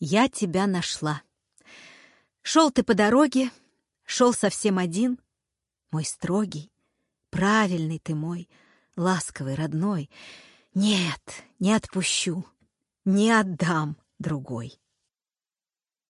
я тебя нашла. Шел ты по дороге, шел совсем один, мой строгий, правильный ты мой, ласковый, родной. Нет, не отпущу, не отдам другой.